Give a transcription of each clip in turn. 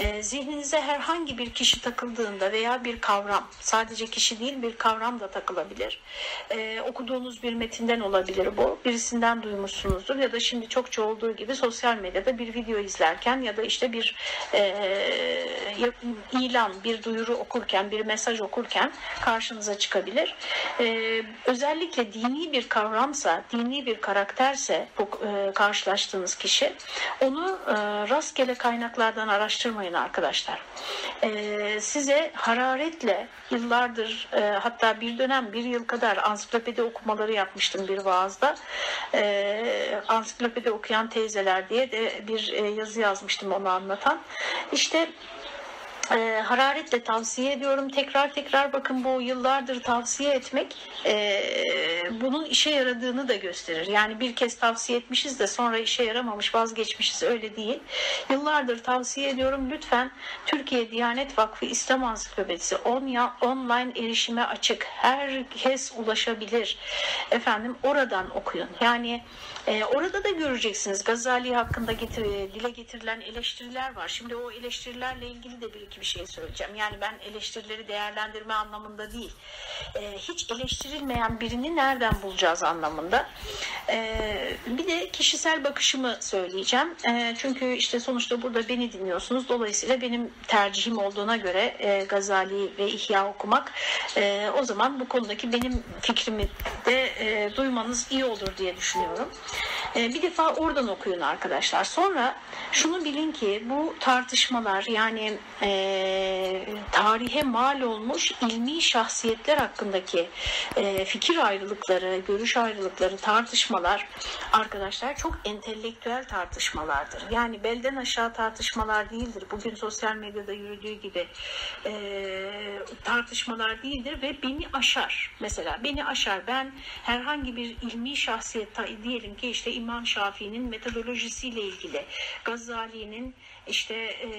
E, zihninize herhangi bir kişi takıldığında veya bir kavram, sadece kişi değil bir kavram da takılabilir. E, okuduğunuz bir metinden olabilir bu. Birisinden duymuşsunuzdur ya da şimdi çokça olduğu gibi sosyal medyada bir video izlerken ya da işte bir e, ilan, bir duyuru okurken, bir mesaj okurken karşınıza çıkabilir. E, özellikle dini bir kavramsa, dini bir karakterse bu e, karşılaştığınız kişi onu e, rastgele kaynaklardan araştırmayın arkadaşlar. E, size hararetle yıllardır e, hatta bir dönem bir yıl kadar ansiklopedi okumaları yapmıştım bir vaazda. E, ansiklopedi okuyan teyzeler diye de bir e, yazı yazmıştım onu anlatan. İşte e, hararetle tavsiye ediyorum. Tekrar tekrar bakın bu yıllardır tavsiye etmek e, bunun işe yaradığını da gösterir. Yani bir kez tavsiye etmişiz de sonra işe yaramamış vazgeçmişiz öyle değil. Yıllardır tavsiye ediyorum. Lütfen Türkiye Diyanet Vakfı İslam Ansiklopedisi on ya, online erişime açık. Herkes ulaşabilir. Efendim oradan okuyun. Yani e, orada da göreceksiniz Gazali hakkında getir, dile getirilen eleştiriler var. Şimdi o eleştirilerle ilgili de bir iki bir şey söyleyeceğim. Yani ben eleştirileri değerlendirme anlamında değil. E, hiç eleştirilmeyen birini nereden bulacağız anlamında. E, bir de kişisel bakışımı söyleyeceğim. E, çünkü işte sonuçta burada beni dinliyorsunuz. Dolayısıyla benim tercihim olduğuna göre e, Gazali ve İhya okumak e, o zaman bu konudaki benim fikrimi de e, duymanız iyi olur diye düşünüyorum. E, bir defa oradan okuyun arkadaşlar. Sonra şunu bilin ki bu tartışmalar yani e, tarihe mal olmuş ilmi şahsiyetler hakkındaki e, fikir ayrılıkları, görüş ayrılıkları, tartışmalar arkadaşlar çok entelektüel tartışmalardır. Yani belden aşağı tartışmalar değildir. Bugün sosyal medyada yürüdüğü gibi e, tartışmalar değildir ve beni aşar. Mesela beni aşar. Ben herhangi bir ilmi şahsiyet diyelim ki işte İmam Şafii'nin metodolojisiyle ilgili, Gazali'nin işte e,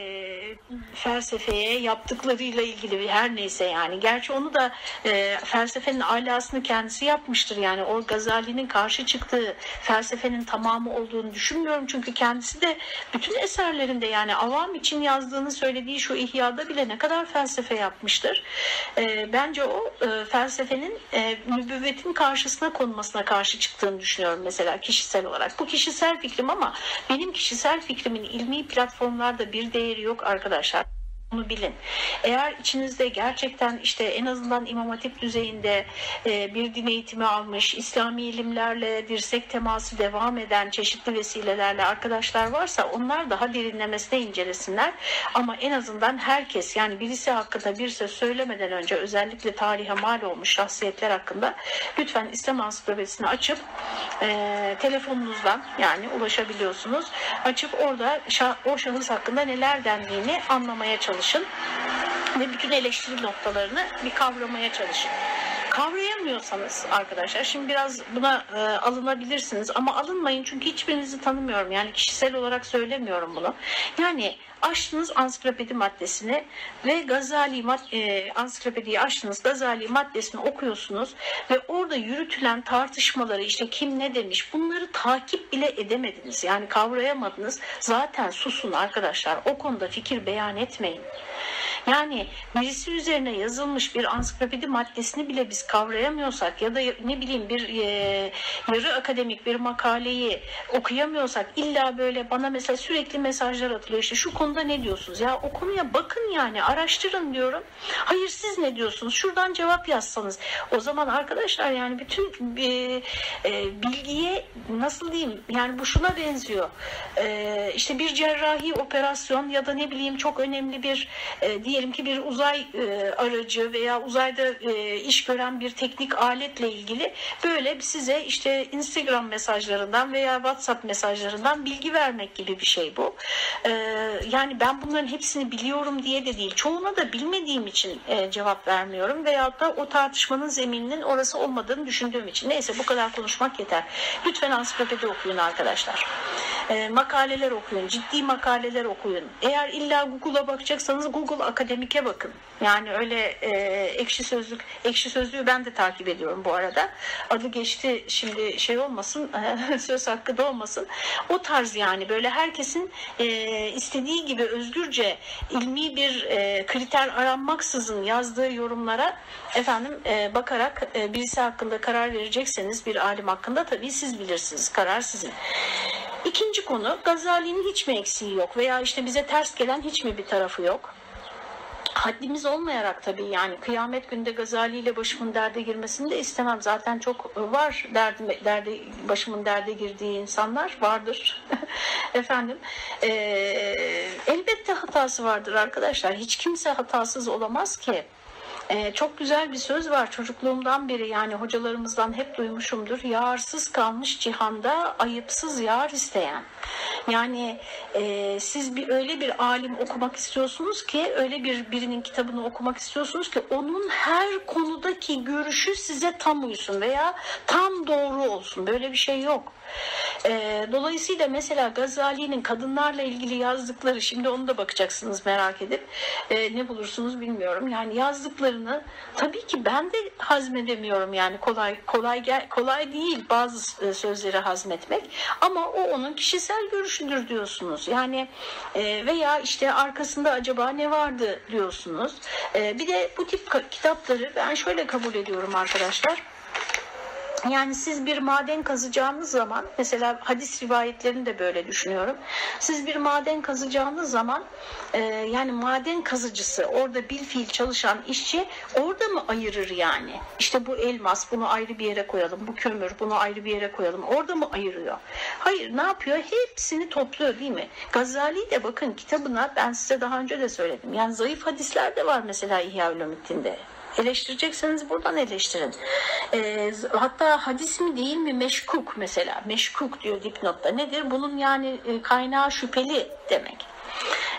felsefeye yaptıklarıyla ilgili her neyse yani. Gerçi onu da e, felsefenin alasını kendisi yapmıştır. Yani o Gazali'nin karşı çıktığı felsefenin tamamı olduğunu düşünmüyorum. Çünkü kendisi de bütün eserlerinde yani avam için yazdığını söylediği şu İhya'da bile ne kadar felsefe yapmıştır. E, bence o e, felsefenin e, nübüvvetin karşısına konmasına karşı çıktığını düşünüyorum mesela kişisel olarak. Bu kişisel fikrim ama benim kişisel fikrimin ilmi platformlarda bir değeri yok arkadaşlar. Bunu bilin. Eğer içinizde gerçekten işte en azından İmam Hatip düzeyinde e, bir din eğitimi almış, İslami ilimlerle dirsek teması devam eden çeşitli vesilelerle arkadaşlar varsa onlar daha derinlemesine incelesinler. Ama en azından herkes yani birisi hakkında bir söz söylemeden önce özellikle tarihe mal olmuş şahsiyetler hakkında lütfen İslam Ansiklopedisini açıp e, telefonunuzdan yani ulaşabiliyorsunuz. Açıp orada o şahıs hakkında neler dendiğini anlamaya çalışın çalışın ve bütün eleştiri noktalarını bir kavramaya çalışın. Kavrayamıyorsanız arkadaşlar şimdi biraz buna e, alınabilirsiniz ama alınmayın çünkü hiçbirinizi tanımıyorum yani kişisel olarak söylemiyorum bunu. Yani açtınız ansiklopedi maddesini ve Gazali e, ansiklopediyi açtınız. Gazali maddesini okuyorsunuz ve orada yürütülen tartışmaları işte kim ne demiş bunları takip bile edemediniz. Yani kavrayamadınız. Zaten susun arkadaşlar o konuda fikir beyan etmeyin. Yani birisi üzerine yazılmış bir ansiklopedi maddesini bile biz kavrayamıyorsak ya da ne bileyim bir e, yarı akademik bir makaleyi okuyamıyorsak illa böyle bana mesela sürekli mesajlar atılıyor işte şu konuda ne diyorsunuz ya o konuya bakın yani araştırın diyorum. Hayır siz ne diyorsunuz? Şuradan cevap yazsanız. O zaman arkadaşlar yani bütün e, e, bilgiye nasıl diyeyim yani bu şuna benziyor. E, işte bir cerrahi operasyon ya da ne bileyim çok önemli bir e, diyelim ki bir uzay e, aracı veya uzayda e, iş gören bir teknik aletle ilgili böyle size işte Instagram mesajlarından veya WhatsApp mesajlarından bilgi vermek gibi bir şey bu. E, yani ben bunların hepsini biliyorum diye de değil. Çoğuna da bilmediğim için e, cevap vermiyorum veyahut da o tartışmanın zemininin orası olmadığını düşündüğüm için. Neyse bu kadar konuşmak yeter. Lütfen ansiklopedi okuyun arkadaşlar. e, makaleler okuyun, ciddi makaleler okuyun. Eğer illa Google'a bakacaksanız Google Akademik'e bakın. Yani öyle e, ekşi sözlük, ekşi sözlüğü ben de takip ediyorum bu arada. Adı geçti şimdi şey olmasın, söz hakkı da olmasın. O tarz yani böyle herkesin e, istediği gibi özgürce ilmi bir e, kriter aranmaksızın yazdığı yorumlara efendim e, bakarak e, birisi hakkında karar verecekseniz bir alim hakkında tabii siz bilirsiniz. Karar sizin. İkinci konu Gazali'nin hiç mi eksiği yok veya işte bize ters gelen hiç mi bir tarafı yok? Haddimiz olmayarak tabii yani kıyamet günde Gazali ile başımın derde girmesini de istemem. Zaten çok var derdi, derde, başımın derde girdiği insanlar vardır. Efendim e, elbette hatası vardır arkadaşlar. Hiç kimse hatasız olamaz ki. Ee, çok güzel bir söz var çocukluğumdan beri yani hocalarımızdan hep duymuşumdur. Yağarsız kalmış cihanda ayıpsız yağar isteyen. Yani e, siz bir öyle bir alim okumak istiyorsunuz ki öyle bir birinin kitabını okumak istiyorsunuz ki onun her konudaki görüşü size tam uysun veya tam doğru olsun. Böyle bir şey yok. E, dolayısıyla mesela Gazali'nin kadınlarla ilgili yazdıkları şimdi onu da bakacaksınız merak edip e, ne bulursunuz bilmiyorum. Yani yazdıklarını tabii ki ben de hazmedemiyorum yani kolay kolay kolay değil bazı e, sözleri hazmetmek ama o onun kişisel görüşüdür diyorsunuz. Yani e, veya işte arkasında acaba ne vardı diyorsunuz. Bir de bu tip kitapları ben şöyle kabul ediyorum arkadaşlar yani siz bir maden kazacağınız zaman mesela hadis rivayetlerini de böyle düşünüyorum. Siz bir maden kazacağınız zaman e, yani maden kazıcısı orada bil fiil çalışan işçi orada mı ayırır yani? İşte bu elmas bunu ayrı bir yere koyalım. Bu kömür bunu ayrı bir yere koyalım. Orada mı ayırıyor? Hayır ne yapıyor? Hepsini topluyor değil mi? Gazali de bakın kitabına ben size daha önce de söyledim. Yani zayıf hadisler de var mesela İhya Ulumuddin'de. Eleştirecekseniz buradan eleştirin. E, hatta hadis mi değil mi meşkuk mesela. Meşkuk diyor dipnotta. Nedir? Bunun yani e, kaynağı şüpheli demek.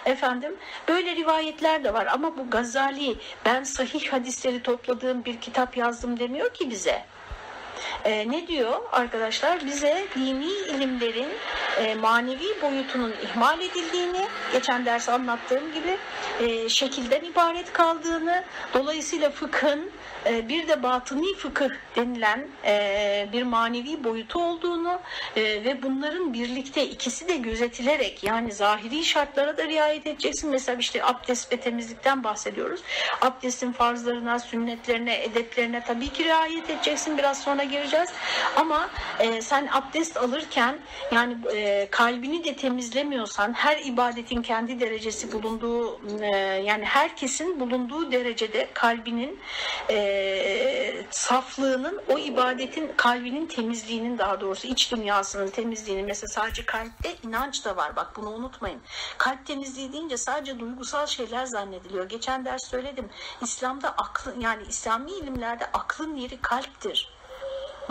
Efendim böyle rivayetler de var ama bu Gazali ben sahih hadisleri topladığım bir kitap yazdım demiyor ki bize. E, ne diyor arkadaşlar? Bize dini ilimlerin e, manevi boyutunun ihmal edildiğini, geçen ders anlattığım gibi e, şekilden ibaret kaldığını, dolayısıyla fıkhın e, bir de batıni fıkıh denilen e, bir manevi boyutu olduğunu e, ve bunların birlikte ikisi de gözetilerek yani zahiri şartlara da riayet edeceksin. Mesela işte abdest ve temizlikten bahsediyoruz. Abdestin farzlarına, sünnetlerine, edeplerine tabii ki riayet edeceksin. Biraz sonra gireceğiz. Ama sen abdest alırken yani kalbini de temizlemiyorsan her ibadetin kendi derecesi bulunduğu yani herkesin bulunduğu derecede kalbinin e, saflığının o ibadetin kalbinin temizliğinin daha doğrusu iç dünyasının temizliğini mesela sadece kalpte inanç da var bak bunu unutmayın. Kalp temizliği deyince sadece duygusal şeyler zannediliyor. Geçen ders söyledim. İslam'da aklı yani İslami ilimlerde aklın yeri kalptir.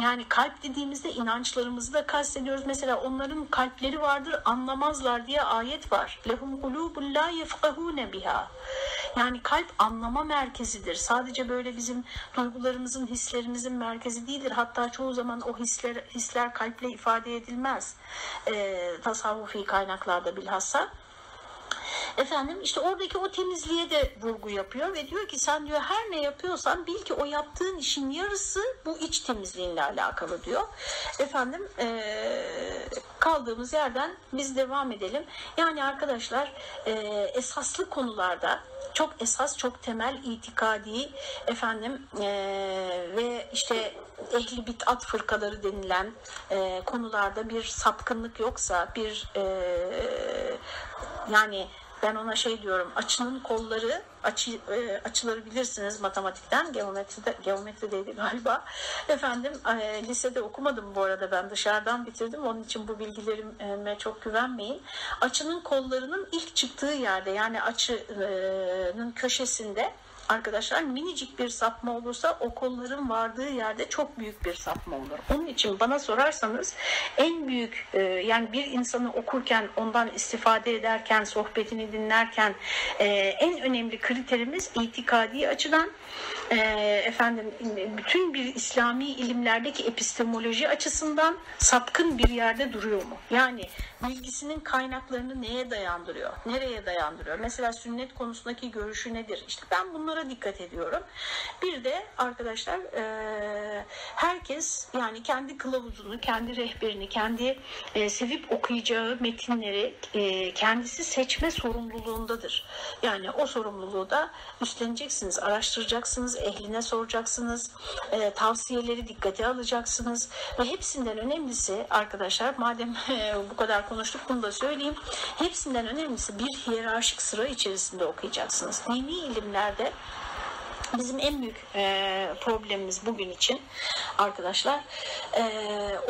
Yani kalp dediğimizde inançlarımızı da kastediyoruz. Mesela onların kalpleri vardır anlamazlar diye ayet var. Lehum kulubun la yefkahune biha. Yani kalp anlama merkezidir. Sadece böyle bizim duygularımızın, hislerimizin merkezi değildir. Hatta çoğu zaman o hisler, hisler kalple ifade edilmez. E, tasavvufi kaynaklarda bilhassa. Efendim işte oradaki o temizliğe de vurgu yapıyor ve diyor ki sen diyor her ne yapıyorsan bil ki o yaptığın işin yarısı bu iç temizliğinle alakalı diyor. Efendim ee, kaldığımız yerden biz devam edelim. Yani arkadaşlar e, esaslı konularda çok esas, çok temel itikadi efendim e, ve işte ehli bit'at fırkaları denilen e, konularda bir sapkınlık yoksa bir e, yani ben ona şey diyorum açının kolları açı, e, açıları bilirsiniz matematikten. Geometride geometrideydi galiba. Efendim e, lisede okumadım bu arada ben dışarıdan bitirdim. Onun için bu bilgilerime çok güvenmeyin. Açının kollarının ilk çıktığı yerde yani açının köşesinde arkadaşlar minicik bir sapma olursa o kolların vardığı yerde çok büyük bir sapma olur. Onun için bana sorarsanız en büyük e, yani bir insanı okurken ondan istifade ederken sohbetini dinlerken e, en önemli kriterimiz itikadi açıdan e, efendim bütün bir İslami ilimlerdeki epistemoloji açısından sapkın bir yerde duruyor mu? Yani bilgisinin kaynaklarını neye dayandırıyor? Nereye dayandırıyor? Mesela sünnet konusundaki görüşü nedir? İşte ben bunlara dikkat ediyorum. Bir de arkadaşlar e, herkes yani kendi kılavuzunu, kendi rehberini, kendi e, sevip okuyacağı metinleri e, kendisi seçme sorumluluğundadır. Yani o sorumluluğu da üstleneceksiniz, araştıracaksınız, ehline soracaksınız, e, tavsiyeleri dikkate alacaksınız ve hepsinden önemlisi arkadaşlar madem e, bu kadar konuştuk bunu da söyleyeyim. Hepsinden önemlisi bir hiyerarşik sıra içerisinde okuyacaksınız. Dini ilimlerde Bizim en büyük e, problemimiz bugün için arkadaşlar e,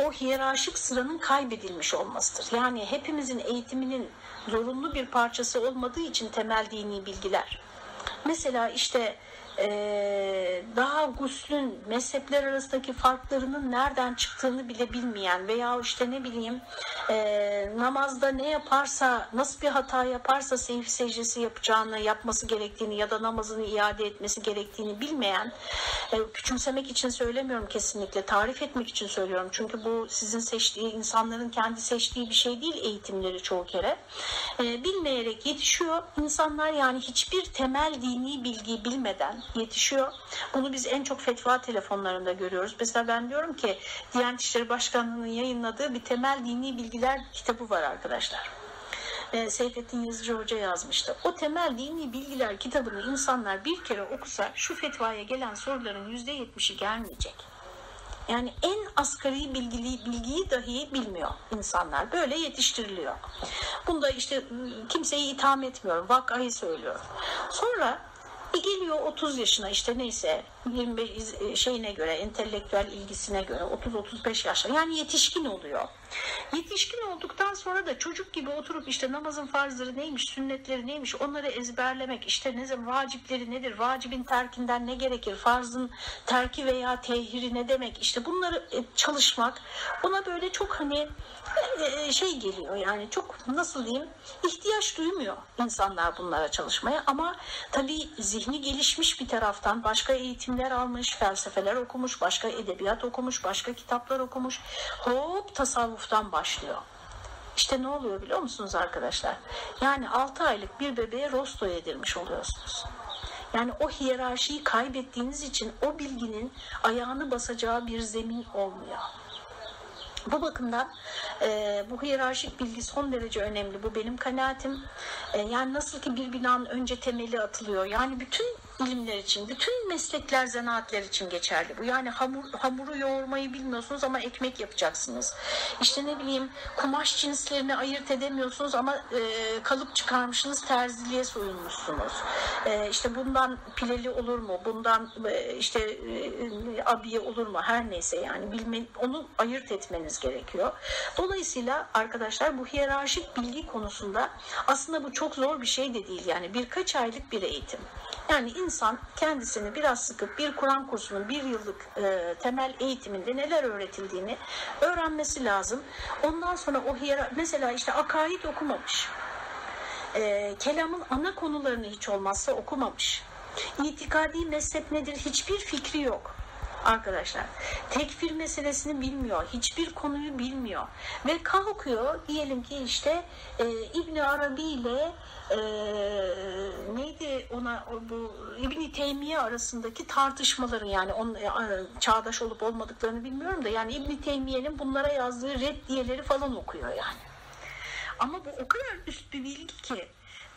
o hiyerarşik sıranın kaybedilmiş olmasıdır. Yani hepimizin eğitiminin zorunlu bir parçası olmadığı için temel dini bilgiler. Mesela işte e, daha guslün mezhepler arasındaki farklarının nereden çıktığını bile bilmeyen veya işte ne bileyim e, namazda ne yaparsa nasıl bir hata yaparsa seyfi secdesi yapacağını yapması gerektiğini ya da namazını iade etmesi gerektiğini bilmeyen e, küçümsemek için söylemiyorum kesinlikle tarif etmek için söylüyorum. Çünkü bu sizin seçtiği insanların kendi seçtiği bir şey değil eğitimleri çoğu kere. E, bilmeyerek yetişiyor. İnsanlar yani hiçbir temel dini bilgiyi bilmeden yetişiyor. Bunu biz en çok fetva telefonlarında görüyoruz. Mesela ben diyorum ki Diyanet İşleri Başkanlığı'nın yayınladığı bir temel dini bilgiler kitabı var arkadaşlar. Ee, Seyfettin Yazıcı Hoca yazmıştı. O temel dini bilgiler kitabını insanlar bir kere okusa şu fetvaya gelen soruların yüzde yetmişi gelmeyecek. Yani en asgari bilgili, bilgiyi dahi bilmiyor insanlar. Böyle yetiştiriliyor. Bunda işte ıı, kimseyi itham etmiyorum. Vakayı söylüyorum. Sonra bir geliyor 30 yaşına işte neyse 25 e, şeyine göre entelektüel ilgisine göre 30-35 yaşta yani yetişkin oluyor. Yetişkin olduktan sonra da çocuk gibi oturup işte namazın farzları neymiş, sünnetleri neymiş onları ezberlemek işte ne zaman vacipleri nedir, vacibin terkinden ne gerekir, farzın terki veya tehiri ne demek işte bunları e, çalışmak ona böyle çok hani e, şey geliyor yani çok nasıl diyeyim ihtiyaç duymuyor insanlar bunlara çalışmaya ama tabii zihni gelişmiş bir taraftan başka eğitimler almış, felsefeler okumuş, başka edebiyat okumuş, başka kitaplar okumuş. Hop tasavvuftan başlıyor. İşte ne oluyor biliyor musunuz arkadaşlar? Yani 6 aylık bir bebeğe rosto yedirmiş oluyorsunuz. Yani o hiyerarşiyi kaybettiğiniz için o bilginin ayağını basacağı bir zemin olmuyor. Bu bakımdan e, bu hiyerarşik bilgi son derece önemli. Bu benim kanaatim. E, yani nasıl ki bir binanın önce temeli atılıyor. Yani bütün ilimler için, bütün meslekler, zanaatler için geçerli bu. Yani hamur, hamuru yoğurmayı bilmiyorsunuz ama ekmek yapacaksınız. İşte ne bileyim kumaş cinslerini ayırt edemiyorsunuz ama e, kalıp çıkarmışsınız terziliğe soyunmuşsunuz. E, işte bundan pileli olur mu? Bundan e, işte e, abiye olur mu? Her neyse yani bilme, onu ayırt etmeniz gerekiyor. Dolayısıyla arkadaşlar bu hiyerarşik bilgi konusunda aslında bu çok zor bir şey de değil. Yani birkaç aylık bir eğitim. Yani insan kendisini biraz sıkıp bir Kur'an kursunun bir yıllık e, temel eğitiminde neler öğretildiğini öğrenmesi lazım. Ondan sonra o hiyera mesela işte akaid okumamış. E, kelamın ana konularını hiç olmazsa okumamış. İtikadi mezhep nedir hiçbir fikri yok arkadaşlar. Tekfir meselesini bilmiyor. Hiçbir konuyu bilmiyor. Ve kalkıyor diyelim ki işte e, İbni Arabi ile e, neydi ona bu İbni Teymiye arasındaki tartışmaları yani on, e, çağdaş olup olmadıklarını bilmiyorum da yani İbni Teymiye'nin bunlara yazdığı reddiyeleri falan okuyor yani. Ama bu o kadar üst bir bilgi ki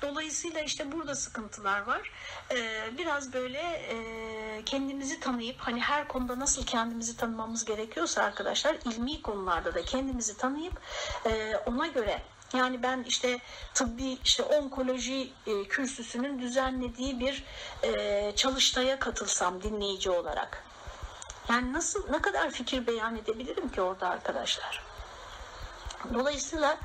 Dolayısıyla işte burada sıkıntılar var. Ee, biraz böyle e, kendimizi tanıyıp hani her konuda nasıl kendimizi tanımamız gerekiyorsa arkadaşlar ilmi konularda da kendimizi tanıyıp e, ona göre yani ben işte tıbbi işte onkoloji e, kürsüsünün düzenlediği bir e, çalıştaya katılsam dinleyici olarak. Yani nasıl ne kadar fikir beyan edebilirim ki orada arkadaşlar? Dolayısıyla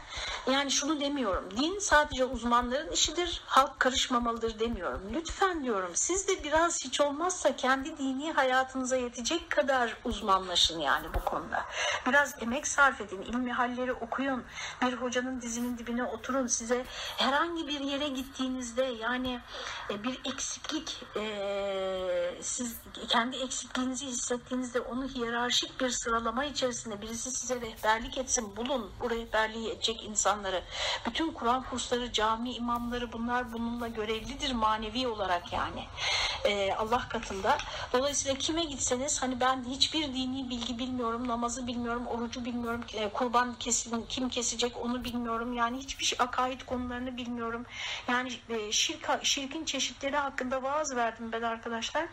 yani şunu demiyorum. Din sadece uzmanların işidir. Halk karışmamalıdır demiyorum. Lütfen diyorum siz de biraz hiç olmazsa kendi dini hayatınıza yetecek kadar uzmanlaşın yani bu konuda. Biraz emek sarf edin. ilmi halleri okuyun. Bir hocanın dizinin dibine oturun. Size herhangi bir yere gittiğinizde yani e, bir eksiklik e, siz kendi eksikliğinizi hissettiğinizde onu hiyerarşik bir sıralama içerisinde birisi size rehberlik etsin. Bulun bu rehberliği edecek insanları. Bütün Kur'an kursları, cami imamları bunlar bununla görevlidir manevi olarak yani. Ee, Allah katında. Dolayısıyla kime gitseniz hani ben hiçbir dini bilgi bilmiyorum, namazı bilmiyorum, orucu bilmiyorum, e, kurban kesin, kim kesecek onu bilmiyorum. Yani hiçbir şey, akaid konularını bilmiyorum. Yani e, şirk, şirkin çeşitleri hakkında vaaz verdim ben arkadaşlar.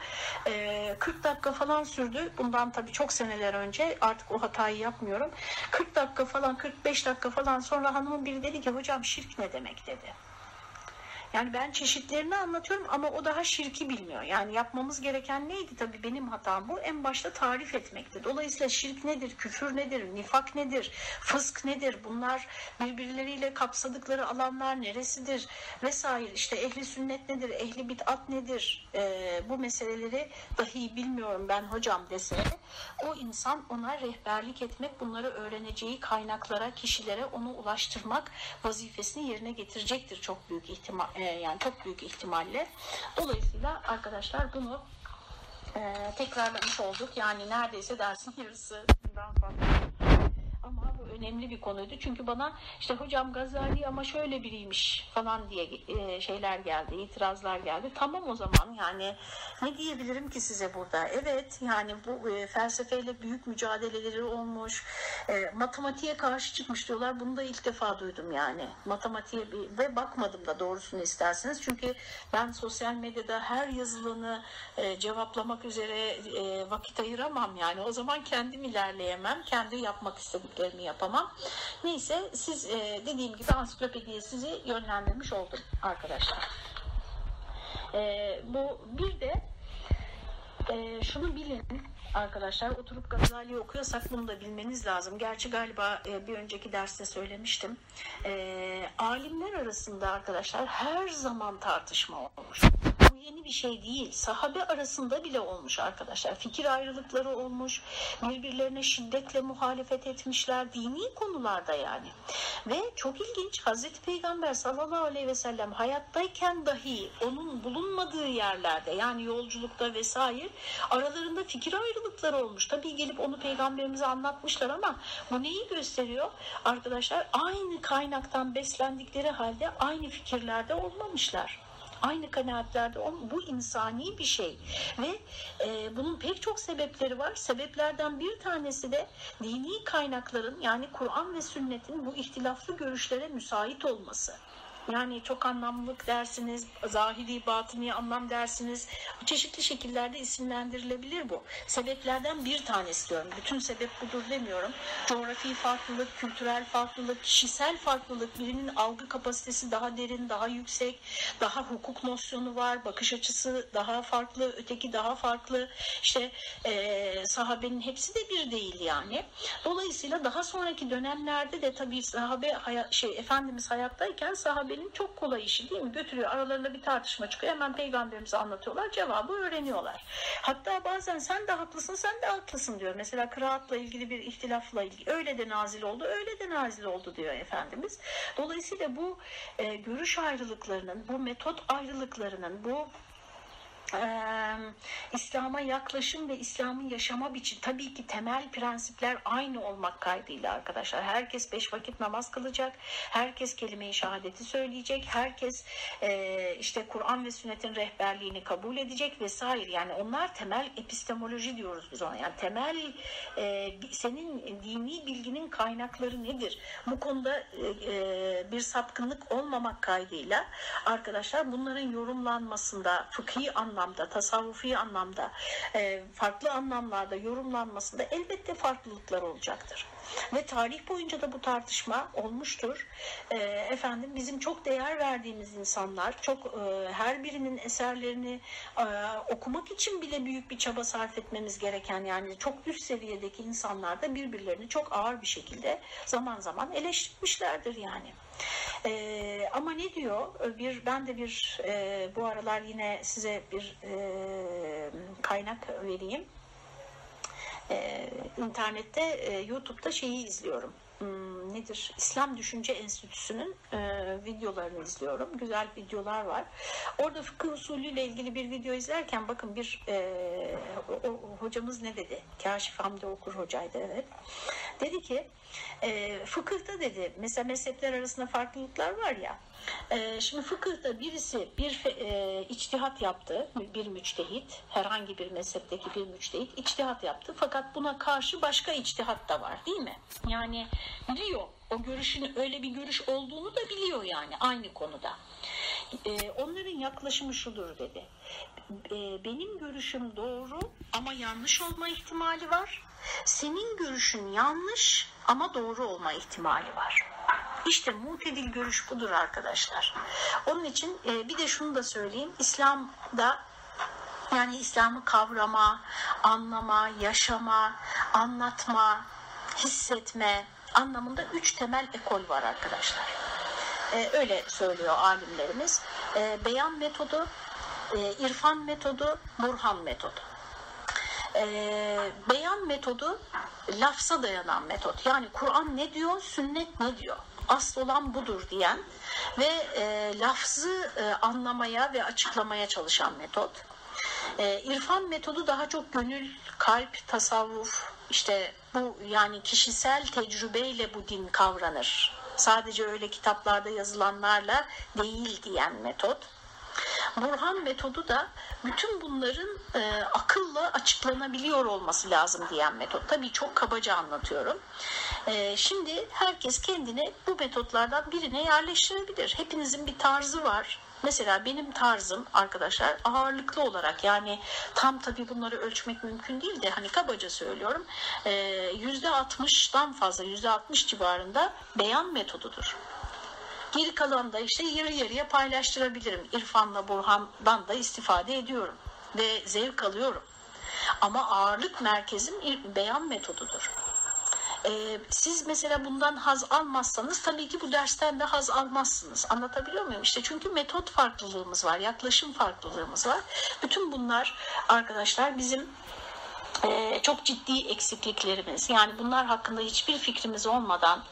E, 40 dakika falan sürdü. Bundan tabii çok seneler önce artık o hatayı yapmıyorum. 40 dakika falan 45 dakika falan sonra hanımın biri dedi ki hocam şirk ne demek dedi. Yani ben çeşitlerini anlatıyorum ama o daha şirki bilmiyor. Yani yapmamız gereken neydi? Tabii benim hatam bu. En başta tarif etmekti. Dolayısıyla şirk nedir? Küfür nedir? Nifak nedir? Fısk nedir? Bunlar birbirleriyle kapsadıkları alanlar neresidir? Vesaire. İşte ehli sünnet nedir? Ehli bid'at nedir? Ee, bu meseleleri dahi bilmiyorum ben hocam dese o insan ona rehberlik etmek, bunları öğreneceği kaynaklara, kişilere onu ulaştırmak vazifesini yerine getirecektir çok büyük ihtimal e, yani çok büyük ihtimalle. Dolayısıyla arkadaşlar bunu e, tekrarlamış olduk. Yani neredeyse dersin yarısından fazla önemli bir konuydu. Çünkü bana işte hocam Gazali ama şöyle biriymiş falan diye e, şeyler geldi, itirazlar geldi. Tamam o zaman yani ne diyebilirim ki size burada? Evet yani bu e, felsefeyle büyük mücadeleleri olmuş. E, matematiğe karşı çıkmış diyorlar. Bunu da ilk defa duydum yani. Matematiğe ve bakmadım da doğrusunu isterseniz. Çünkü ben sosyal medyada her yazılanı cevaplamak üzere vakit ayıramam yani. O zaman kendim ilerleyemem. Kendi yapmak istediklerimi yapamam. Neyse siz e, dediğim gibi ansiklopediye sizi yönlendirmiş oldum arkadaşlar. E, bu bir de e, şunu bilin arkadaşlar oturup Gazali okuyorsak bunu da bilmeniz lazım. Gerçi galiba e, bir önceki derste söylemiştim. E, alimler arasında arkadaşlar her zaman tartışma olmuş yeni bir şey değil. Sahabe arasında bile olmuş arkadaşlar. Fikir ayrılıkları olmuş. Birbirlerine şiddetle muhalefet etmişler. Dini konularda yani. Ve çok ilginç Hazreti Peygamber sallallahu aleyhi ve sellem hayattayken dahi onun bulunmadığı yerlerde yani yolculukta vesaire aralarında fikir ayrılıkları olmuş. Tabii gelip onu peygamberimize anlatmışlar ama bu neyi gösteriyor? Arkadaşlar aynı kaynaktan beslendikleri halde aynı fikirlerde olmamışlar aynı kanaatlerde olma. Bu insani bir şey ve e, bunun pek çok sebepleri var. Sebeplerden bir tanesi de dini kaynakların yani Kur'an ve sünnetin bu ihtilaflı görüşlere müsait olması. Yani çok anlamlılık dersiniz, zahiri, batini anlam dersiniz. Çeşitli şekillerde isimlendirilebilir bu. Sebeplerden bir tanesi diyorum. Bütün sebep budur demiyorum. Coğrafi farklılık, kültürel farklılık, kişisel farklılık, birinin algı kapasitesi daha derin, daha yüksek, daha hukuk nosyonu var, bakış açısı daha farklı, öteki daha farklı. İşte e, sahabenin hepsi de bir değil yani. Dolayısıyla daha sonraki dönemlerde de tabii sahabe şey Efendimiz hayattayken sahabe sahabenin çok kolay işi değil mi? Götürüyor aralarında bir tartışma çıkıyor hemen peygamberimize anlatıyorlar cevabı öğreniyorlar. Hatta bazen sen de haklısın sen de haklısın diyor. Mesela kıraatla ilgili bir ihtilafla ilgili öyle de nazil oldu öyle de nazil oldu diyor Efendimiz. Dolayısıyla bu e, görüş ayrılıklarının bu metot ayrılıklarının bu İslam'a yaklaşım ve İslam'ın yaşama biçimi tabii ki temel prensipler aynı olmak kaydıyla arkadaşlar. Herkes beş vakit namaz kılacak, herkes kelime-i şehadeti söyleyecek, herkes işte Kur'an ve sünnetin rehberliğini kabul edecek vesaire. Yani onlar temel epistemoloji diyoruz biz ona. Yani temel senin dini bilginin kaynakları nedir? Bu konuda bir sapkınlık olmamak kaydıyla arkadaşlar bunların yorumlanmasında fıkhi anlamda anlamda, tasavvufi anlamda, e, farklı anlamlarda yorumlanmasında elbette farklılıklar olacaktır. Ve tarih boyunca da bu tartışma olmuştur. E, efendim bizim çok değer verdiğimiz insanlar, çok e, her birinin eserlerini e, okumak için bile büyük bir çaba sarf etmemiz gereken yani çok üst seviyedeki insanlar da birbirlerini çok ağır bir şekilde zaman zaman eleştirmişlerdir yani. E, ama ne diyor? Bir ben de bir e, bu aralar yine size bir e, kaynak vereyim. E, internette, e, YouTube'da şeyi izliyorum. Hmm, nedir? İslam Düşünce Enstitüsü'nün e, videolarını izliyorum. Güzel videolar var. Orada fıkıh usulüyle ilgili bir video izlerken bakın bir e, o, o, hocamız ne dedi? Kaşif Hamdi Okur hocaydı evet. Dedi ki e, fıkıhta dedi mesela mezhepler arasında farklılıklar var ya e, şimdi fıkıhta birisi bir e, içtihat yaptı bir müçtehit herhangi bir mezhepteki bir müçtehit içtihat yaptı fakat buna karşı başka içtihat da var değil mi? Yani biliyor o görüşün öyle bir görüş olduğunu da biliyor yani aynı konuda. E, onların yaklaşımı şudur dedi. E, benim görüşüm doğru ama yanlış olma ihtimali var. Senin görüşün yanlış ama doğru olma ihtimali var. İşte mutedil görüş budur arkadaşlar. Onun için e, bir de şunu da söyleyeyim. İslam'da yani İslam'ı kavrama, anlama, yaşama, anlatma, hissetme anlamında üç temel ekol var arkadaşlar. Ee, öyle söylüyor alimlerimiz. Ee, beyan metodu, e, irfan metodu, burhan metodu. Ee, beyan metodu lafza dayanan metot. Yani Kur'an ne diyor, sünnet ne diyor? Asıl olan budur diyen ve e, lafzı e, anlamaya ve açıklamaya çalışan metot. E, irfan metodu daha çok gönül, kalp, tasavvuf, işte bu yani kişisel tecrübeyle bu din kavranır. Sadece öyle kitaplarda yazılanlarla değil diyen metot. Burhan metodu da bütün bunların e, akılla açıklanabiliyor olması lazım diyen metot. Tabii çok kabaca anlatıyorum. E, şimdi herkes kendine bu metotlardan birine yerleştirebilir. Hepinizin bir tarzı var. Mesela benim tarzım arkadaşlar ağırlıklı olarak yani tam tabii bunları ölçmek mümkün değil de hani kabaca söylüyorum yüzde 60'dan fazla yüzde 60 civarında beyan metodudur. Geri kalan da işte yarı yarıya paylaştırabilirim. İrfan'la Burhan'dan da istifade ediyorum ve zevk alıyorum. Ama ağırlık merkezim beyan metodudur. Ee, siz mesela bundan haz almazsanız tabii ki bu dersten de haz almazsınız. Anlatabiliyor muyum? İşte çünkü metot farklılığımız var, yaklaşım farklılığımız var. Bütün bunlar arkadaşlar bizim ee, çok ciddi eksikliklerimiz. Yani bunlar hakkında hiçbir fikrimiz olmadan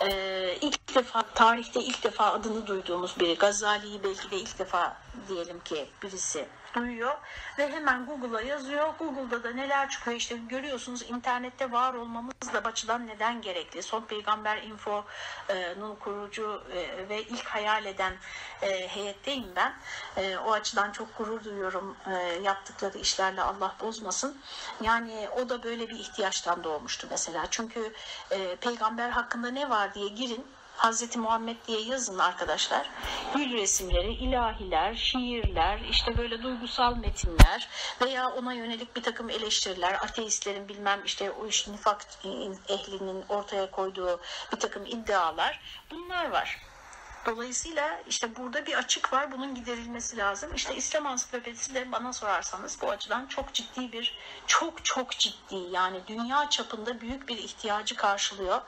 e, ilk defa tarihte ilk defa adını duyduğumuz biri Gazali'yi belki de ilk defa diyelim ki birisi duyuyor ve hemen Google'a yazıyor. Google'da da neler çıkıyor işte görüyorsunuz internette var olmamız da açıdan neden gerekli. Son Peygamber Info'nun kurucu e, ve ilk hayal eden e, heyetteyim ben. E, o açıdan çok gurur duyuyorum yaptıkları işlerle Allah bozmasın. Yani o da böyle bir ihtiyaçtan doğmuştu mesela. Çünkü peygamber hakkında ne var diye girin Hazreti Muhammed diye yazın arkadaşlar. Gül resimleri, ilahiler, şiirler, işte böyle duygusal metinler veya ona yönelik bir takım eleştiriler, ateistlerin bilmem işte o iş nifak ehlinin ortaya koyduğu bir takım iddialar bunlar var. Dolayısıyla işte burada bir açık var. Bunun giderilmesi lazım. İşte İslam ansiklopedisi de bana sorarsanız bu açıdan çok ciddi bir, çok çok ciddi yani dünya çapında büyük bir ihtiyacı karşılıyor.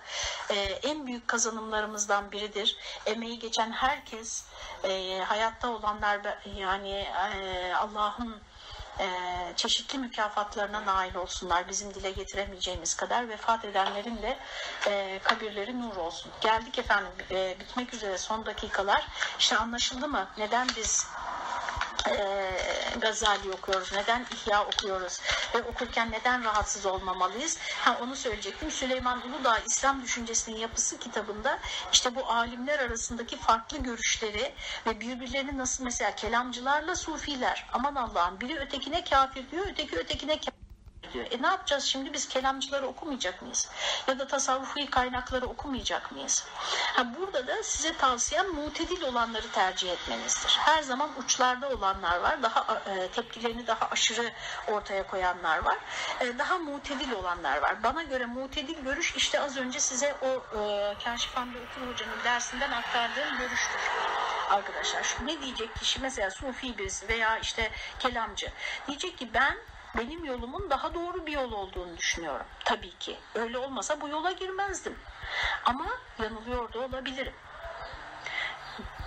Ee, en büyük kazanımlarımızdan biridir. Emeği geçen herkes, e, hayatta olanlar yani e, Allah'ın çeşitli mükafatlarına nail olsunlar. Bizim dile getiremeyeceğimiz kadar vefat edenlerin de e, kabirleri nur olsun. Geldik efendim e, bitmek üzere son dakikalar. İşte anlaşıldı mı? Neden biz e, Gazali okuyoruz, neden İhya okuyoruz ve okurken neden rahatsız olmamalıyız? Ha, onu söyleyecektim. Süleyman Uludağ İslam Düşüncesinin Yapısı kitabında işte bu alimler arasındaki farklı görüşleri ve birbirlerini nasıl mesela kelamcılarla sufiler aman Allah'ım biri ötekine kafir diyor, öteki ötekine kafir diyor. E ne yapacağız şimdi biz kelamcıları okumayacak mıyız? Ya da tasavvufi kaynakları okumayacak mıyız? Ha, burada da size tavsiyem mutedil olanları tercih etmenizdir. Her zaman uçlarda olanlar var. Daha e, tepkilerini daha aşırı ortaya koyanlar var. E, daha mutedil olanlar var. Bana göre mutedil görüş işte az önce size o e, Kaşif Hamdi Okur Hoca'nın dersinden aktardığım görüştür arkadaşlar. Şu ne diyecek kişi mesela sufi birisi veya işte kelamcı diyecek ki ben benim yolumun daha doğru bir yol olduğunu düşünüyorum. Tabii ki. Öyle olmasa bu yola girmezdim. Ama yanılıyor da olabilirim.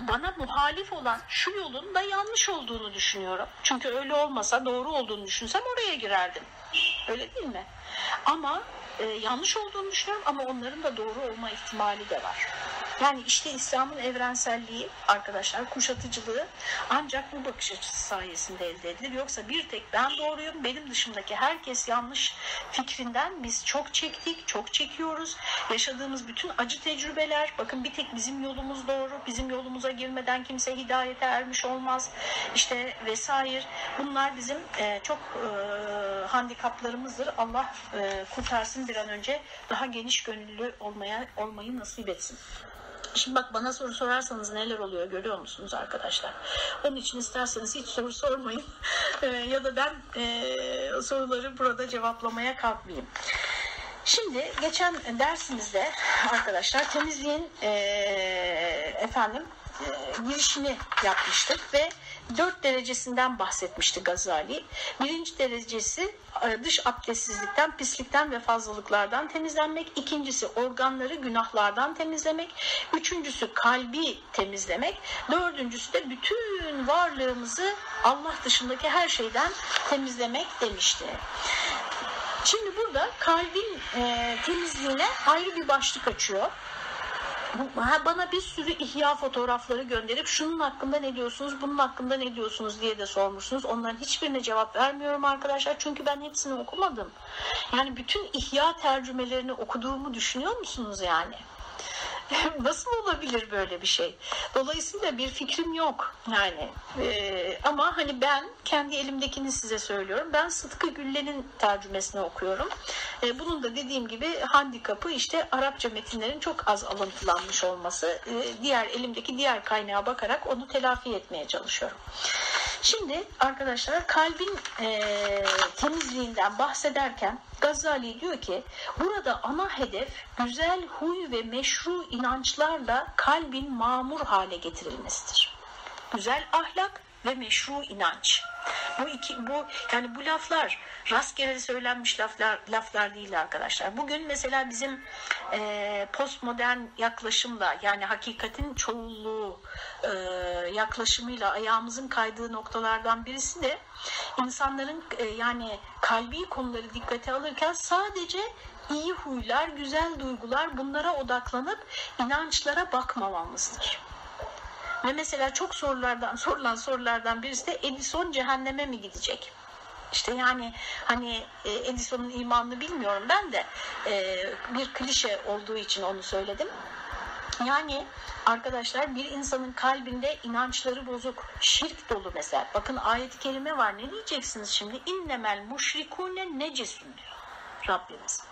Bana muhalif olan şu yolun da yanlış olduğunu düşünüyorum. Çünkü öyle olmasa doğru olduğunu düşünsem oraya girerdim. Öyle değil mi? Ama e, yanlış olduğunu düşünüyorum ama onların da doğru olma ihtimali de var. Yani işte İslam'ın evrenselliği arkadaşlar kuşatıcılığı ancak bu bakış açısı sayesinde elde edilir. Yoksa bir tek ben doğruyum benim dışımdaki herkes yanlış fikrinden biz çok çektik çok çekiyoruz. Yaşadığımız bütün acı tecrübeler bakın bir tek bizim yolumuz doğru bizim yolumuza girmeden kimse hidayete ermiş olmaz. İşte vesaire bunlar bizim e, çok e, handikaplarımızdır. Allah e, kurtarsın bir an önce daha geniş gönüllü olmaya olmayı nasip etsin. Şimdi bak bana soru sorarsanız neler oluyor görüyor musunuz arkadaşlar? Onun için isterseniz hiç soru sormayın e, ya da ben e, soruları burada cevaplamaya kalkmayayım. Şimdi geçen dersimizde arkadaşlar temizliğin e, efendim e, girişini yapmıştık ve dört derecesinden bahsetmişti Gazali. Birinci derecesi e, dış abdestsizlikten, pislikten ve fazlalıklardan temizlenmek. İkincisi organları günahlardan temizlemek. Üçüncüsü kalbi temizlemek. Dördüncüsü de bütün varlığımızı Allah dışındaki her şeyden temizlemek demişti. Şimdi burada kalbin e, temizliğine ayrı bir başlık açıyor bana bir sürü ihya fotoğrafları gönderip şunun hakkında ne diyorsunuz, bunun hakkında ne diyorsunuz diye de sormuşsunuz. Onların hiçbirine cevap vermiyorum arkadaşlar. Çünkü ben hepsini okumadım. Yani bütün ihya tercümelerini okuduğumu düşünüyor musunuz yani? Nasıl olabilir böyle bir şey? Dolayısıyla bir fikrim yok. Yani e, ama hani ben kendi elimdekini size söylüyorum. Ben Sıtkı Güllen'in tercümesini okuyorum. E, bunun da dediğim gibi handikapı işte Arapça metinlerin çok az alıntılanmış olması. E, diğer elimdeki diğer kaynağa bakarak onu telafi etmeye çalışıyorum. Şimdi arkadaşlar kalbin e, temizliğinden bahsederken Gazali diyor ki burada ana hedef güzel huy ve meşru inançlarla kalbin mamur hale getirilmesidir. Güzel ahlak ve meşru inanç. Bu iki bu yani bu laflar rastgele söylenmiş laflar laflar değil arkadaşlar. Bugün mesela bizim e, postmodern yaklaşımla yani hakikatin çoğulluğu e, yaklaşımıyla ayağımızın kaydığı noktalardan birisi de insanların e, yani kalbi konuları dikkate alırken sadece iyi huylar, güzel duygular bunlara odaklanıp inançlara bakmamamızdır. Ve mesela çok sorulardan sorulan sorulardan birisi de Edison cehenneme mi gidecek? İşte yani hani e, Edison'un imanını bilmiyorum ben de e, bir klişe olduğu için onu söyledim. Yani arkadaşlar bir insanın kalbinde inançları bozuk, şirk dolu mesela. Bakın ayet-i kerime var. Ne diyeceksiniz şimdi? İnnemel muşrikune necesun diyor Rabbimiz.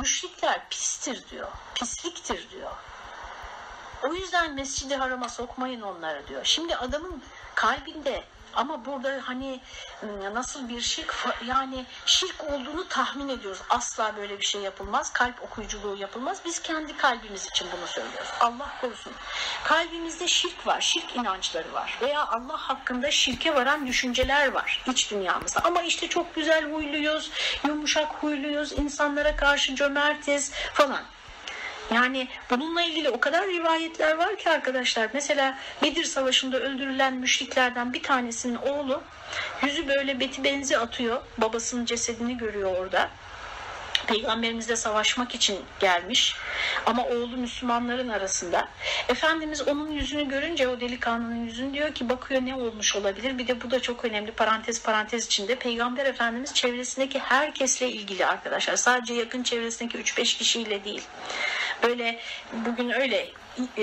Müşrikler pistir diyor. Pisliktir diyor. O yüzden mescidi harama sokmayın onları diyor. Şimdi adamın kalbinde ama burada hani ıı, nasıl bir şirk yani şirk olduğunu tahmin ediyoruz. Asla böyle bir şey yapılmaz. Kalp okuyuculuğu yapılmaz. Biz kendi kalbimiz için bunu söylüyoruz. Allah korusun. Kalbimizde şirk var. Şirk inançları var. Veya Allah hakkında şirke varan düşünceler var iç dünyamızda. Ama işte çok güzel huyluyuz, yumuşak huyluyuz, insanlara karşı cömertiz falan. Yani bununla ilgili o kadar rivayetler var ki arkadaşlar. Mesela Bedir Savaşı'nda öldürülen müşriklerden bir tanesinin oğlu yüzü böyle beti benzi atıyor. Babasının cesedini görüyor orada. Peygamberimizle savaşmak için gelmiş ama oğlu Müslümanların arasında. Efendimiz onun yüzünü görünce o delikanlının yüzünü diyor ki bakıyor ne olmuş olabilir. Bir de bu da çok önemli parantez parantez içinde. Peygamber Efendimiz çevresindeki herkesle ilgili arkadaşlar. Sadece yakın çevresindeki 3-5 kişiyle değil. Böyle bugün öyle e,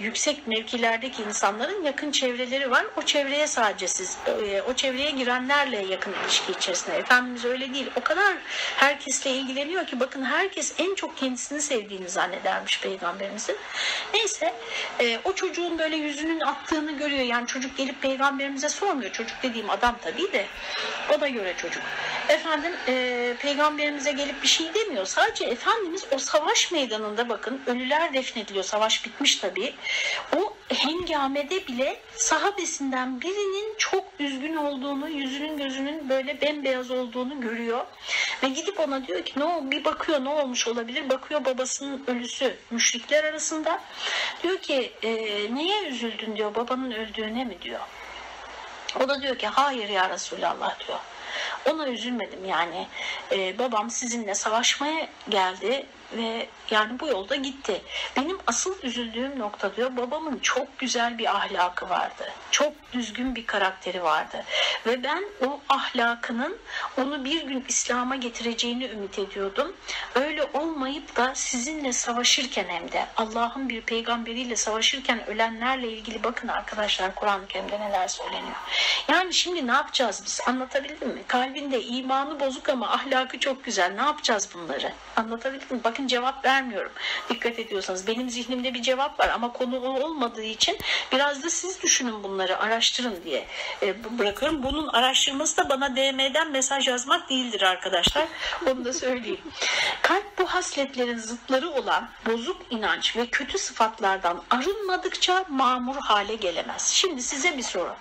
yüksek mevkilerdeki insanların yakın çevreleri var. O çevreye sadece siz, e, o çevreye girenlerle yakın ilişki içerisinde. Efendimiz öyle değil. O kadar herkesle ilgileniyor ki bakın herkes en çok kendisini sevdiğini zannedermiş peygamberimizin. Neyse e, o çocuğun böyle yüzünün attığını görüyor. Yani çocuk gelip peygamberimize sormuyor. Çocuk dediğim adam tabii de o da göre çocuk. Efendim e, peygamberimize gelip bir şey demiyor. Sadece Efendimiz o savaş meydanında bakın ölüler defnediliyor. Savaş bitmiş tabii. O hengamede bile sahabesinden birinin çok üzgün olduğunu, yüzünün gözünün böyle bembeyaz olduğunu görüyor. Ve gidip ona diyor ki ne o bir bakıyor ne olmuş olabilir? Bakıyor babasının ölüsü müşrikler arasında. Diyor ki e, neye üzüldün diyor babanın öldüğüne mi diyor. O da diyor ki hayır ya Resulallah diyor. Ona üzülmedim yani. Ee, babam sizinle savaşmaya geldi ve yani bu yolda gitti. Benim asıl üzüldüğüm nokta diyor babamın çok güzel bir ahlakı vardı. Çok düzgün bir karakteri vardı. Ve ben o ahlakının onu bir gün İslam'a getireceğini ümit ediyordum. Öyle olmayıp da sizinle savaşırken hem de Allah'ın bir peygamberiyle savaşırken ölenlerle ilgili bakın arkadaşlar Kur'an-ı Kerim'de neler söyleniyor. Yani şimdi ne yapacağız biz? Anlatabildim mi? Kalbinde imanı bozuk ama ahlakı çok güzel. Ne yapacağız bunları? Anlatabildim mi? Bakın cevap vermiyorum. Dikkat ediyorsanız benim zihnimde bir cevap var ama konu olmadığı için biraz da siz düşünün bunları araştırın diye e, bırakıyorum. Bunun araştırması da bana DM'den mesaj yazmak değildir arkadaşlar. Onu da söyleyeyim. Kalp bu hasletlerin zıtları olan bozuk inanç ve kötü sıfatlardan arınmadıkça mamur hale gelemez. Şimdi size bir soru.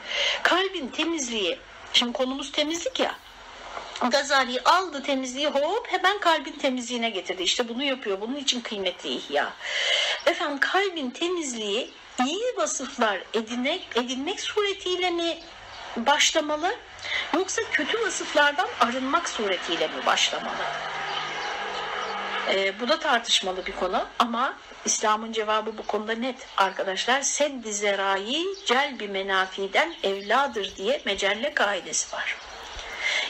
Kalbin temizliği, şimdi konumuz temizlik ya. Gazali aldı temizliği hop hemen kalbin temizliğine getirdi. İşte bunu yapıyor. Bunun için kıymetli ihya. Efendim kalbin temizliği iyi vasıflar edinmek, edinmek suretiyle mi başlamalı yoksa kötü vasıflardan arınmak suretiyle mi başlamalı? Ee, bu da tartışmalı bir konu ama İslam'ın cevabı bu konuda net arkadaşlar. Seddi zerai celbi menafiden evladır diye mecelle kaidesi var.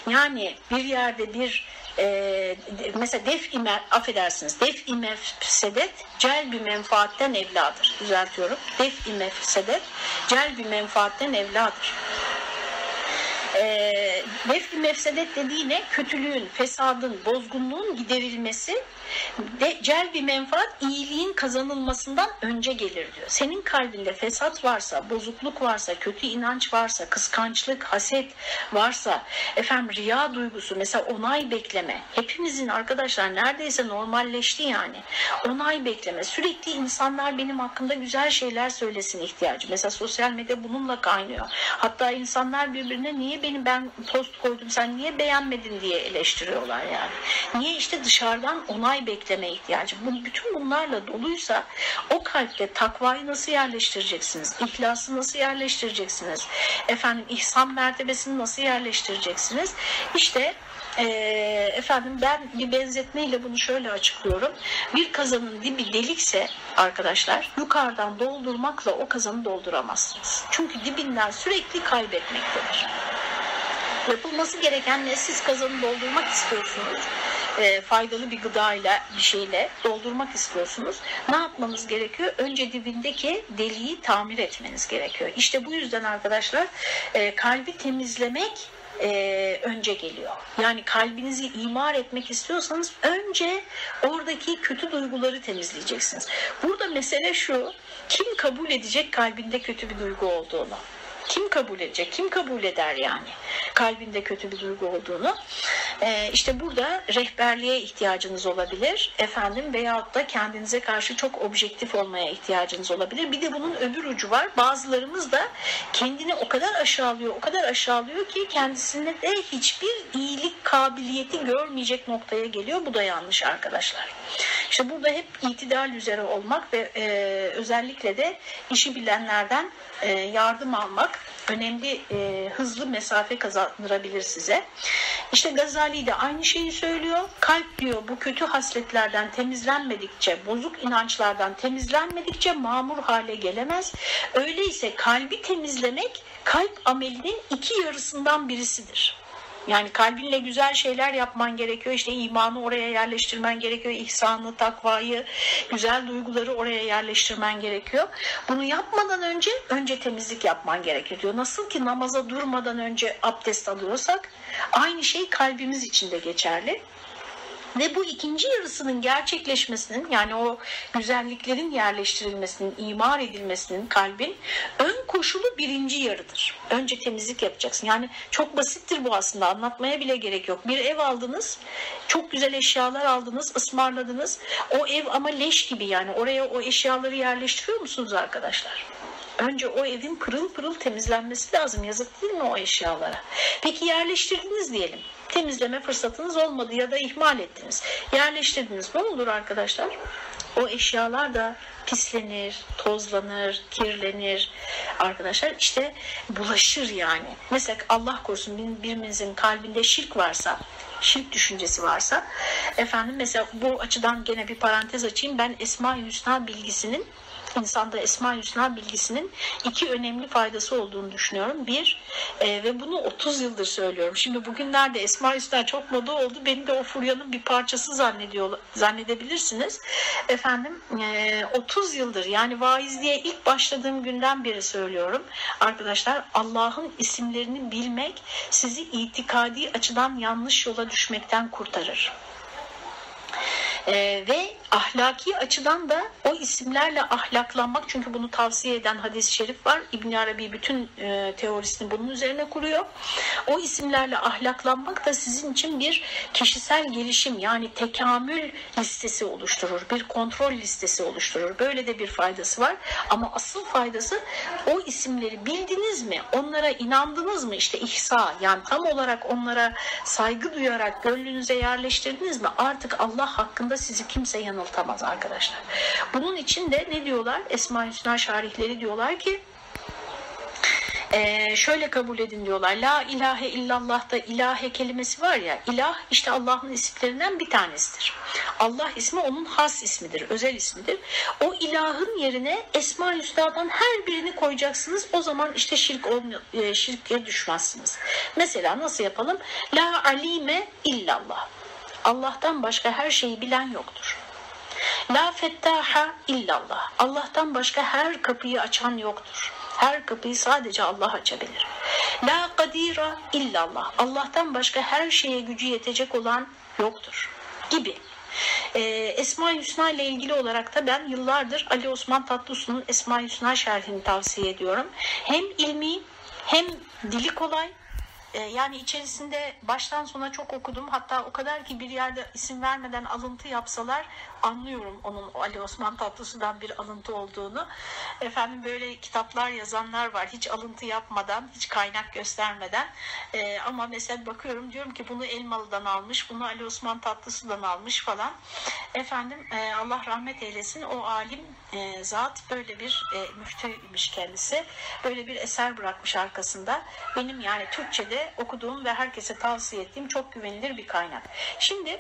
Yani bir yerde bir e, mesela def imer affedersiniz def mefsedet celbi menfaatten evladır. Düzeltiyorum. Def mefsedet celbi menfaatten evladır. E, mefsedet dediği ne? Kötülüğün, fesadın, bozgunluğun giderilmesi de celbi menfaat iyiliğin kazanılmasından önce gelir diyor. Senin kalbinde fesat varsa, bozukluk varsa, kötü inanç varsa, kıskançlık, haset varsa, efendim riya duygusu, mesela onay bekleme. Hepimizin arkadaşlar neredeyse normalleşti yani. Onay bekleme. Sürekli insanlar benim hakkında güzel şeyler söylesin ihtiyacı. Mesela sosyal medya bununla kaynıyor. Hatta insanlar birbirine niye beni ben post koydum sen niye beğenmedin diye eleştiriyorlar yani. Niye işte dışarıdan onay bekleme ihtiyacı. Bütün bunlarla doluysa o kalpte takvayı nasıl yerleştireceksiniz? İhlası nasıl yerleştireceksiniz? Efendim ihsan mertebesini nasıl yerleştireceksiniz? İşte efendim ben bir benzetmeyle bunu şöyle açıklıyorum. Bir kazanın dibi delikse arkadaşlar yukarıdan doldurmakla o kazanı dolduramazsınız. Çünkü dibinden sürekli kaybetmektedir. Yapılması gereken ne? Siz kazanı doldurmak istiyorsunuz e, faydalı bir gıdayla bir şeyle doldurmak istiyorsunuz. Ne yapmanız gerekiyor? Önce dibindeki deliği tamir etmeniz gerekiyor. İşte bu yüzden arkadaşlar e, kalbi temizlemek e, önce geliyor. Yani kalbinizi imar etmek istiyorsanız önce oradaki kötü duyguları temizleyeceksiniz. Burada mesele şu, kim kabul edecek kalbinde kötü bir duygu olduğunu? Kim kabul edecek? Kim kabul eder yani? Kalbinde kötü bir duygu olduğunu. Ee, işte burada rehberliğe ihtiyacınız olabilir. Efendim veyahut da kendinize karşı çok objektif olmaya ihtiyacınız olabilir. Bir de bunun öbür ucu var. Bazılarımız da kendini o kadar aşağılıyor, o kadar aşağılıyor ki kendisinde de hiçbir iyilik kabiliyeti görmeyecek noktaya geliyor. Bu da yanlış arkadaşlar. İşte burada hep itidal üzere olmak ve e, özellikle de işi bilenlerden e, yardım almak önemli e, hızlı mesafe kazandırabilir size. İşte Gazali de aynı şeyi söylüyor. Kalp diyor bu kötü hasletlerden temizlenmedikçe, bozuk inançlardan temizlenmedikçe mamur hale gelemez. Öyleyse kalbi temizlemek kalp amelinin iki yarısından birisidir. Yani kalbinle güzel şeyler yapman gerekiyor. İşte imanı oraya yerleştirmen gerekiyor. İhsanı, takvayı, güzel duyguları oraya yerleştirmen gerekiyor. Bunu yapmadan önce önce temizlik yapman gerekiyor diyor. Nasıl ki namaza durmadan önce abdest alıyorsak aynı şey kalbimiz için de geçerli. Ve bu ikinci yarısının gerçekleşmesinin yani o güzelliklerin yerleştirilmesinin, imar edilmesinin kalbin ön koşulu birinci yarıdır. Önce temizlik yapacaksın. Yani çok basittir bu aslında anlatmaya bile gerek yok. Bir ev aldınız, çok güzel eşyalar aldınız, ısmarladınız. O ev ama leş gibi yani oraya o eşyaları yerleştiriyor musunuz arkadaşlar? Önce o evin pırıl pırıl temizlenmesi lazım. Yazık değil mi o eşyalara? Peki yerleştirdiniz diyelim. Temizleme fırsatınız olmadı ya da ihmal ettiniz. Yerleştirdiniz. Ne olur arkadaşlar? O eşyalar da pislenir, tozlanır, kirlenir. Arkadaşlar işte bulaşır yani. Mesela Allah korusun birimizin kalbinde şirk varsa, şirk düşüncesi varsa efendim mesela bu açıdan gene bir parantez açayım. Ben Esma-i Hüsna bilgisinin insanda Esma Hüsna bilgisinin iki önemli faydası olduğunu düşünüyorum. Bir e, ve bunu 30 yıldır söylüyorum. Şimdi bugünlerde Esma Hüsna çok moda oldu. Beni de o furyanın bir parçası zannediyor zannedebilirsiniz. Efendim e, 30 yıldır yani vaizliğe ilk başladığım günden beri söylüyorum. Arkadaşlar Allah'ın isimlerini bilmek sizi itikadi açıdan yanlış yola düşmekten kurtarır. Ee, ve ahlaki açıdan da o isimlerle ahlaklanmak çünkü bunu tavsiye eden hadis-i şerif var. İbn Arabi bütün e, teorisini bunun üzerine kuruyor. O isimlerle ahlaklanmak da sizin için bir kişisel gelişim yani tekamül listesi oluşturur. Bir kontrol listesi oluşturur. Böyle de bir faydası var. Ama asıl faydası o isimleri bildiniz mi? Onlara inandınız mı? İşte ihsa yani tam olarak onlara saygı duyarak gönlünüze yerleştirdiniz mi? Artık Allah hakkında sizi kimse yanıltamaz arkadaşlar. Bunun için de ne diyorlar? Esma-i Hüsna şarihleri diyorlar ki ee, şöyle kabul edin diyorlar. La ilahe illallah'ta ilahe kelimesi var ya ilah işte Allah'ın isimlerinden bir tanesidir. Allah ismi onun has ismidir, özel ismidir. O ilahın yerine Esma Hüsna'dan her birini koyacaksınız. O zaman işte şirk e, şirke düşmezsiniz. Mesela nasıl yapalım? La alime illallah. Allah'tan başka her şeyi bilen yoktur. La fettaha illallah. Allah'tan başka her kapıyı açan yoktur. Her kapıyı sadece Allah açabilir. La kadira illallah. Allah'tan başka her şeye gücü yetecek olan yoktur. Gibi. Ee, Esma-i Hüsna ile ilgili olarak da ben yıllardır Ali Osman Tatlısu'nun Esma-i Hüsna şerhini tavsiye ediyorum. Hem ilmi hem dili kolay ee, yani içerisinde baştan sona çok okudum. Hatta o kadar ki bir yerde isim vermeden alıntı yapsalar anlıyorum onun Ali Osman Tatlısu'dan bir alıntı olduğunu. Efendim böyle kitaplar yazanlar var. Hiç alıntı yapmadan, hiç kaynak göstermeden. Ee, ama mesela bakıyorum diyorum ki bunu Elmalı'dan almış, bunu Ali Osman Tatlısu'dan almış falan. Efendim e, Allah rahmet eylesin o alim e, zat böyle bir e, müftüymüş kendisi. Böyle bir eser bırakmış arkasında. Benim yani Türkçe'de okuduğum ve herkese tavsiye ettiğim çok güvenilir bir kaynak. Şimdi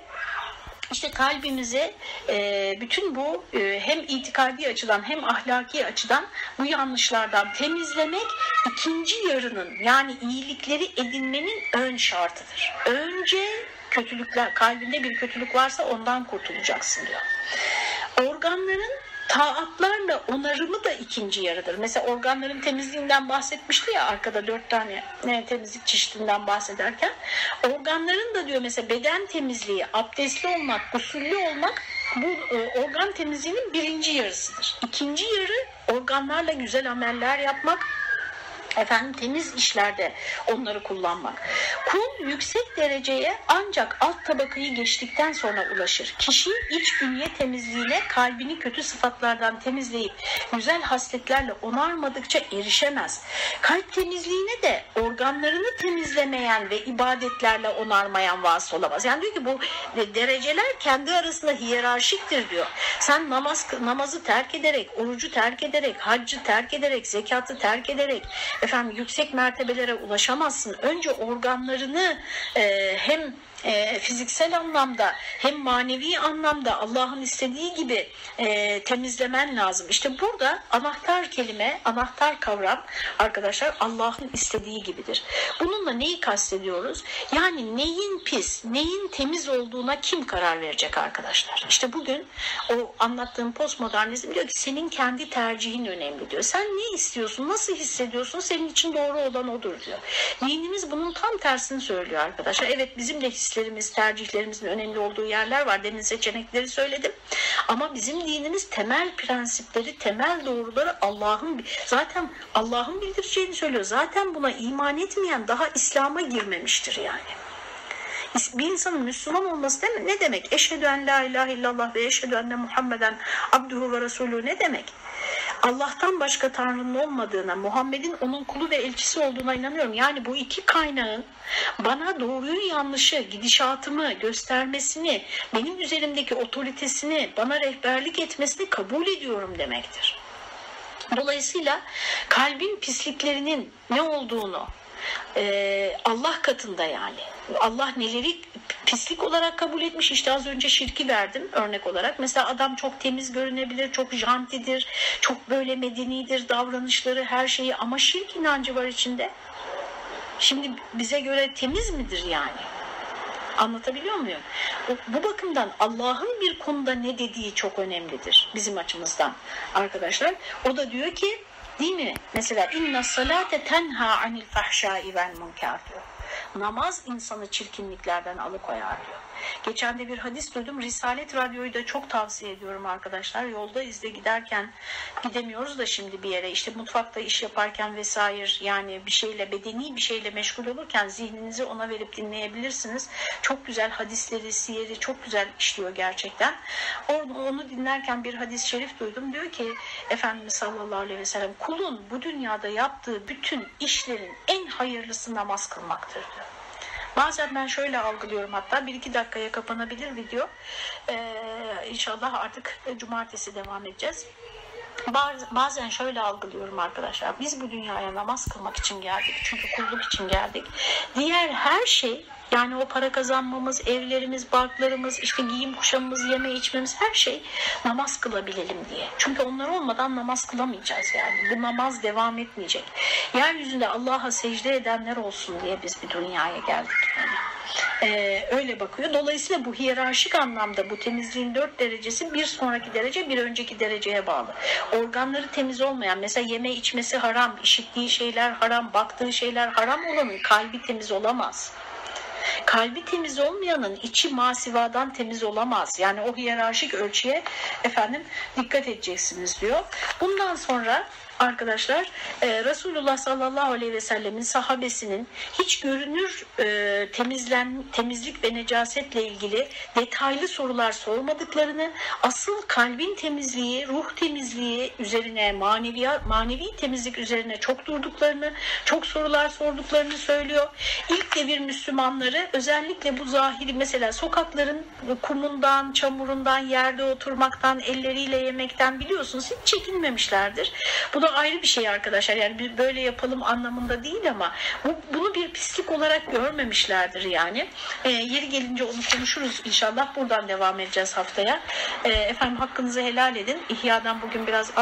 işte kalbimize e, bütün bu e, hem itikadi açıdan hem ahlaki açıdan bu yanlışlardan temizlemek ikinci yarının yani iyilikleri edinmenin ön şartıdır. Önce kötülükler kalbinde bir kötülük varsa ondan kurtulacaksın diyor. Organların taatlarla onarımı da ikinci yarıdır. Mesela organların temizliğinden bahsetmişti ya arkada dört tane ne, temizlik çeşidinden bahsederken. Organların da diyor mesela beden temizliği, abdestli olmak, usullü olmak bu e, organ temizliğinin birinci yarısıdır. İkinci yarı organlarla güzel ameller yapmak, efendim temiz işlerde onları kullanmak. Kul yüksek dereceye ancak alt tabakayı geçtikten sonra ulaşır. Kişi iç bünye temizliğine kalbini kötü sıfatlardan temizleyip güzel hasletlerle onarmadıkça erişemez. Kalp temizliğine de organlarını temizlemeyen ve ibadetlerle onarmayan vasıl olamaz. Yani diyor ki bu dereceler kendi arasında hiyerarşiktir diyor. Sen namaz namazı terk ederek, orucu terk ederek, haccı terk ederek, zekatı terk ederek, efendim yüksek mertebelere ulaşamazsın. Önce organlarını e, hem e, fiziksel anlamda hem manevi anlamda Allah'ın istediği gibi e, temizlemen lazım. İşte burada anahtar kelime, anahtar kavram arkadaşlar Allah'ın istediği gibidir. Bununla neyi kastediyoruz? Yani neyin pis, neyin temiz olduğuna kim karar verecek arkadaşlar? İşte bugün o anlattığım postmodernizm diyor ki senin kendi tercihin önemli diyor. Sen ne istiyorsun, nasıl hissediyorsun senin için doğru olan odur diyor. Dinimiz bunun tam tersini söylüyor arkadaşlar. Evet bizim de hislerimiz, tercihlerimizin önemli olduğu yerler var. Demin seçenekleri söyledim. Ama bizim dinimiz temel prensipleri, temel doğruları Allah'ın zaten Allah'ın bildireceğini söylüyor. Zaten buna iman etmeyen daha İslam'a girmemiştir yani. Bir insanın Müslüman olması değil ne demek? Eşhedü en la ilahe illallah ve eşhedü enne Muhammeden abduhu ve resulü ne demek? Allah'tan başka Tanrı'nın olmadığına, Muhammed'in onun kulu ve elçisi olduğuna inanıyorum. Yani bu iki kaynağın bana doğruyu yanlışı, gidişatımı göstermesini, benim üzerimdeki otoritesini, bana rehberlik etmesini kabul ediyorum demektir. Dolayısıyla kalbin pisliklerinin ne olduğunu, Allah katında yani. Allah neleri pislik olarak kabul etmiş. İşte az önce şirki verdim örnek olarak. Mesela adam çok temiz görünebilir, çok jantidir, çok böyle medenidir davranışları, her şeyi ama şirk inancı var içinde. Şimdi bize göre temiz midir yani? Anlatabiliyor muyum? Bu bakımdan Allah'ın bir konuda ne dediği çok önemlidir bizim açımızdan arkadaşlar. O da diyor ki değil mi? Mesela inna salate tenha anil fahşai vel munkar diyor. Namaz insanı çirkinliklerden alıkoyar diyor. Geçen de bir hadis duydum. Risalet Radyo'yu da çok tavsiye ediyorum arkadaşlar. Yolda izle giderken gidemiyoruz da şimdi bir yere. İşte mutfakta iş yaparken vesaire yani bir şeyle bedeni bir şeyle meşgul olurken zihninizi ona verip dinleyebilirsiniz. Çok güzel hadisleri, siyeri çok güzel işliyor gerçekten. Onu, onu dinlerken bir hadis-i şerif duydum. Diyor ki Efendimiz sallallahu aleyhi ve sellem kulun bu dünyada yaptığı bütün işlerin en hayırlısı namaz kılmaktır diyor. Bazen ben şöyle algılıyorum hatta bir iki dakikaya kapanabilir video. Ee, inşallah artık cumartesi devam edeceğiz. Bazen şöyle algılıyorum arkadaşlar. Biz bu dünyaya namaz kılmak için geldik. Çünkü kulluk için geldik. Diğer her şey yani o para kazanmamız, evlerimiz, barklarımız, işte giyim kuşamımız, yeme içmemiz her şey namaz kılabilelim diye. Çünkü onlar olmadan namaz kılamayacağız yani. Bu namaz devam etmeyecek. Yeryüzünde Allah'a secde edenler olsun diye biz bir dünyaya geldik yani. Ee, öyle bakıyor. Dolayısıyla bu hiyerarşik anlamda bu temizliğin dört derecesi bir sonraki derece bir önceki dereceye bağlı. Organları temiz olmayan mesela yeme içmesi haram, işittiği şeyler haram, baktığı şeyler haram olanın kalbi temiz olamaz. Kalbi temiz olmayanın içi masivadan temiz olamaz. Yani o hiyerarşik ölçüye efendim dikkat edeceksiniz diyor. Bundan sonra arkadaşlar e, Resulullah sallallahu aleyhi ve sellemin sahabesinin hiç görünür e, temizlen temizlik ve necasetle ilgili detaylı sorular sormadıklarını asıl kalbin temizliği ruh temizliği üzerine manevi, manevi temizlik üzerine çok durduklarını çok sorular sorduklarını söylüyor. İlk devir Müslümanları özellikle bu zahiri mesela sokakların kumundan çamurundan yerde oturmaktan elleriyle yemekten biliyorsunuz hiç çekinmemişlerdir. Bu da da ayrı bir şey arkadaşlar. Yani bir böyle yapalım anlamında değil ama bu, bunu bir pislik olarak görmemişlerdir yani. E, yeri gelince onu konuşuruz inşallah. Buradan devam edeceğiz haftaya. E, efendim hakkınızı helal edin. İhya'dan bugün biraz az